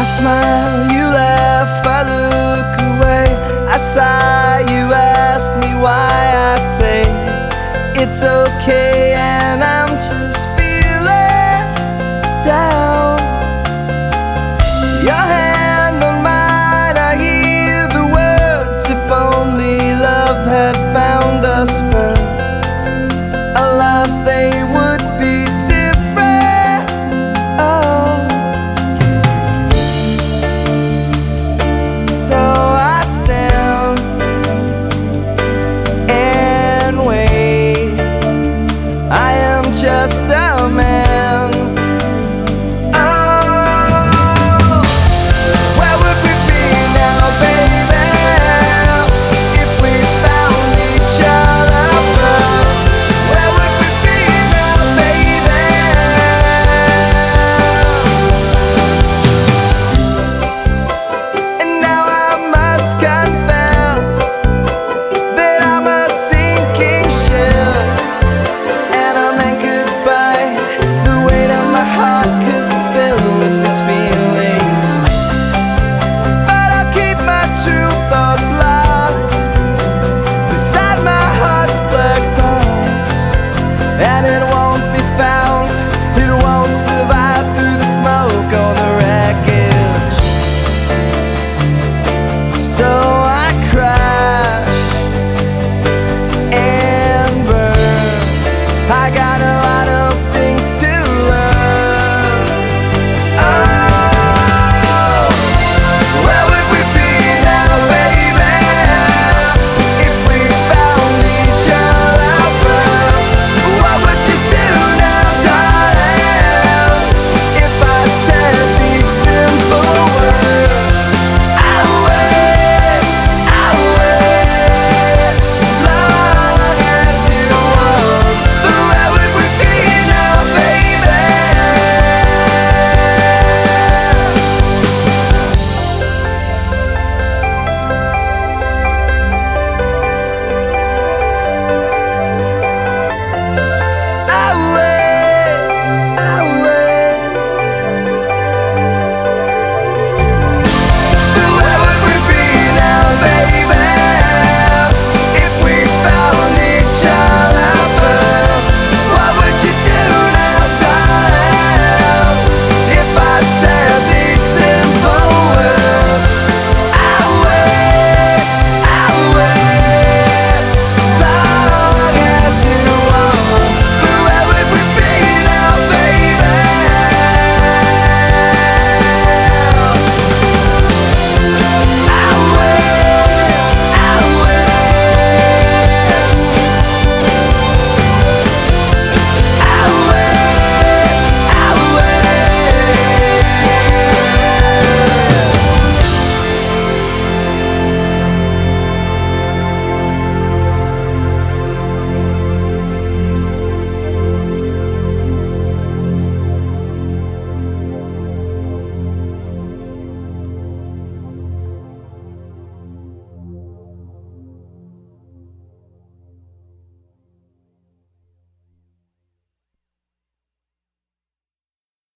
I smile, you laugh, I look away. I sigh, you ask me why I say it's okay, and I'm just feeling down. Your